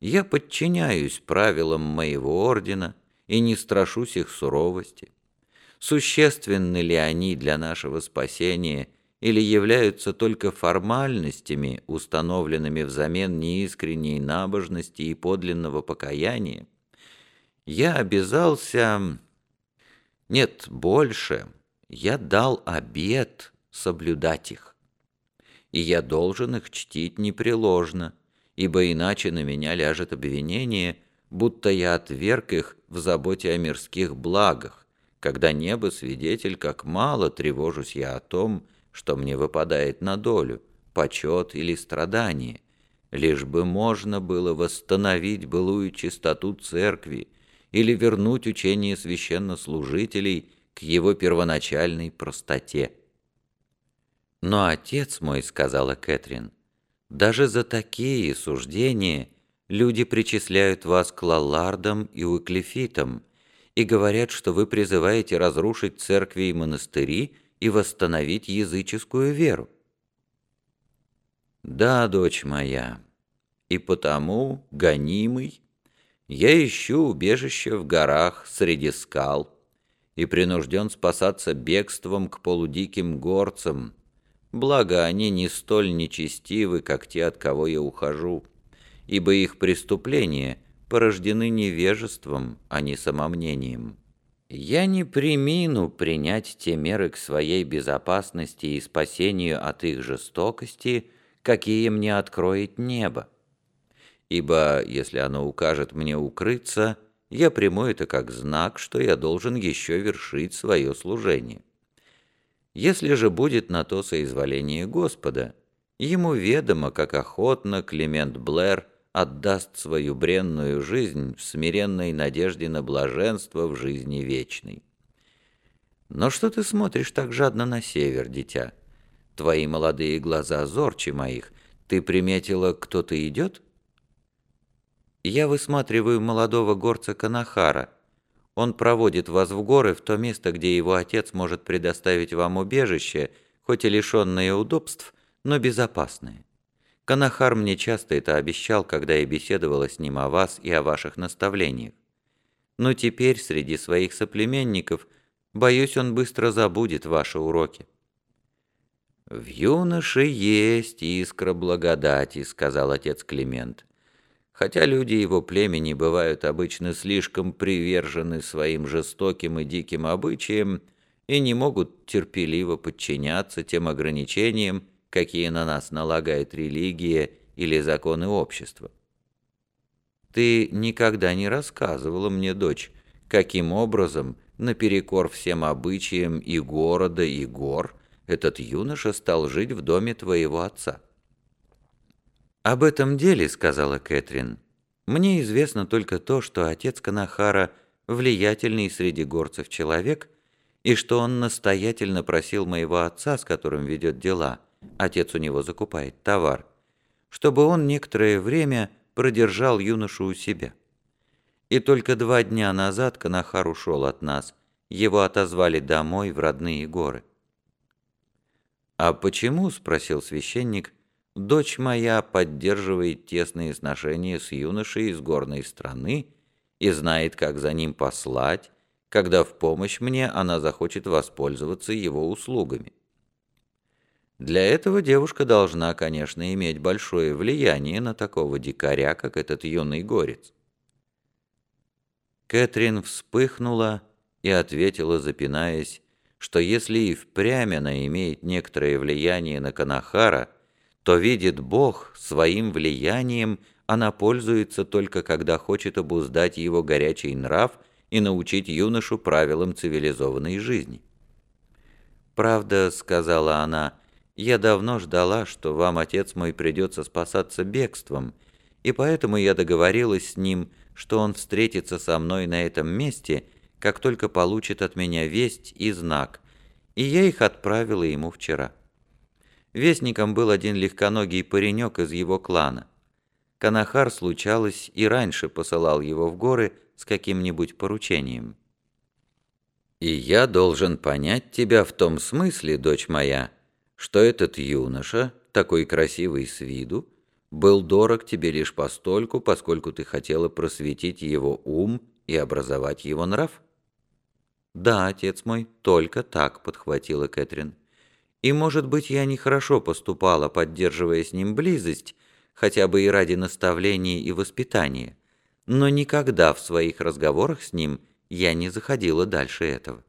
Я подчиняюсь правилам моего ордена и не страшусь их суровости. Существенны ли они для нашего спасения или являются только формальностями, установленными взамен неискренней набожности и подлинного покаяния, я обязался... Нет, больше. Я дал обет соблюдать их. И я должен их чтить непреложно, ибо иначе на меня ляжет обвинение, будто я отверг их в заботе о мирских благах, когда небо свидетель, как мало тревожусь я о том, что мне выпадает на долю, почет или страдание, лишь бы можно было восстановить былую чистоту церкви или вернуть учение священнослужителей к его первоначальной простоте. «Но отец мой», — сказала Кэтрин, — «даже за такие суждения люди причисляют вас к лалардам и уэклифитам и говорят, что вы призываете разрушить церкви и монастыри и восстановить языческую веру». «Да, дочь моя, и потому, гонимый, я ищу убежище в горах среди скал и принужден спасаться бегством к полудиким горцам, благо они не столь нечестивы, как те, от кого я ухожу, ибо их преступления порождены невежеством, а не самомнением. Я не примину принять те меры к своей безопасности и спасению от их жестокости, какие мне откроет небо ибо если оно укажет мне укрыться, я приму это как знак, что я должен еще вершить свое служение. Если же будет на то соизволение Господа, ему ведомо, как охотно Климент Блэр отдаст свою бренную жизнь в смиренной надежде на блаженство в жизни вечной. Но что ты смотришь так жадно на север, дитя? Твои молодые глаза зорче моих. Ты приметила, кто-то идет?» Я высматриваю молодого горца Канахара. Он проводит вас в горы, в то место, где его отец может предоставить вам убежище, хоть и лишенное удобств, но безопасное. Канахар мне часто это обещал, когда я беседовала с ним о вас и о ваших наставлениях. Но теперь среди своих соплеменников, боюсь, он быстро забудет ваши уроки. «В юноше есть искра благодати», — сказал отец Климент хотя люди его племени бывают обычно слишком привержены своим жестоким и диким обычаям и не могут терпеливо подчиняться тем ограничениям, какие на нас налагает религия или законы общества. Ты никогда не рассказывала мне, дочь, каким образом, наперекор всем обычаям и города, и гор, этот юноша стал жить в доме твоего отца. «Об этом деле, — сказала Кэтрин, — мне известно только то, что отец Канахара — влиятельный среди горцев человек, и что он настоятельно просил моего отца, с которым ведет дела, отец у него закупает товар, чтобы он некоторое время продержал юношу у себя. И только два дня назад Канахар ушел от нас, его отозвали домой в родные горы. «А почему?» — спросил священник — Дочь моя поддерживает тесные сношения с юношей из горной страны и знает, как за ним послать, когда в помощь мне она захочет воспользоваться его услугами. Для этого девушка должна, конечно, иметь большое влияние на такого дикаря, как этот юный горец. Кэтрин вспыхнула и ответила, запинаясь, что если и впрямь она имеет некоторое влияние на Канахара, то видит Бог своим влиянием, она пользуется только когда хочет обуздать его горячий нрав и научить юношу правилам цивилизованной жизни. «Правда», — сказала она, — «я давно ждала, что вам, отец мой, придется спасаться бегством, и поэтому я договорилась с ним, что он встретится со мной на этом месте, как только получит от меня весть и знак, и я их отправила ему вчера». Вестником был один легконогий паренек из его клана. Канахар, случалось, и раньше посылал его в горы с каким-нибудь поручением. «И я должен понять тебя в том смысле, дочь моя, что этот юноша, такой красивый с виду, был дорог тебе лишь постольку, поскольку ты хотела просветить его ум и образовать его нрав?» «Да, отец мой, только так», — подхватила Кэтрин. «И, может быть, я нехорошо поступала, поддерживая с ним близость, хотя бы и ради наставления и воспитания, но никогда в своих разговорах с ним я не заходила дальше этого».